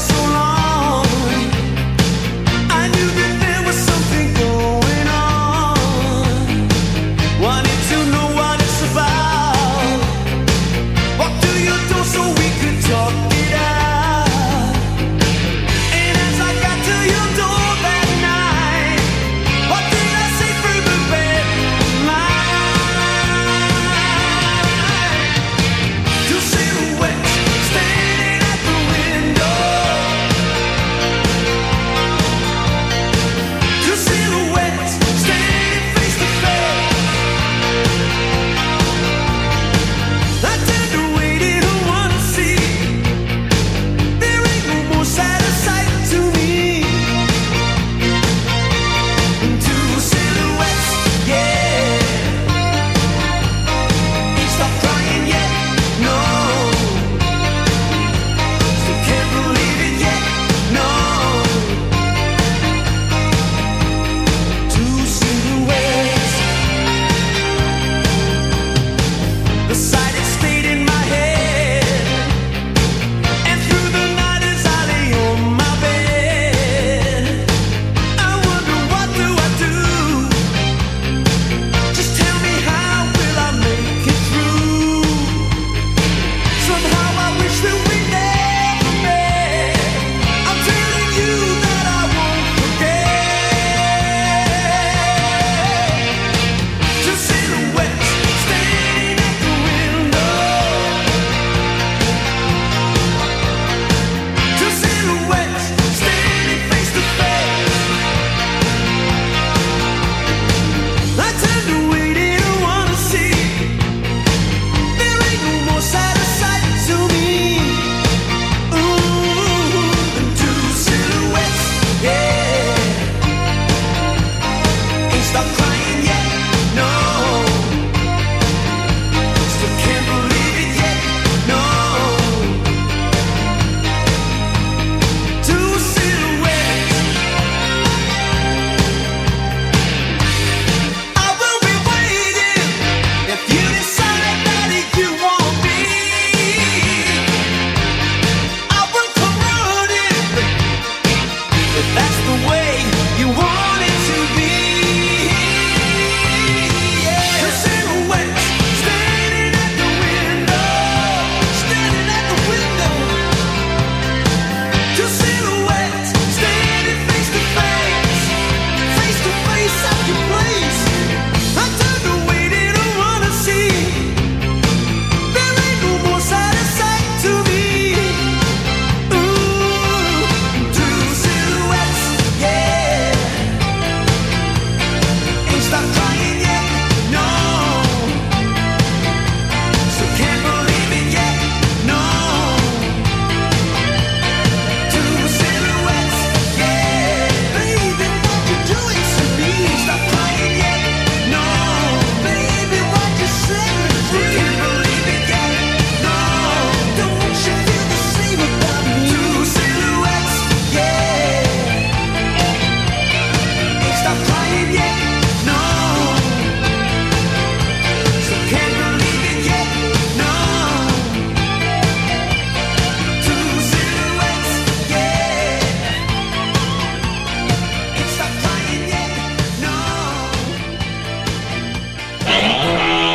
so long.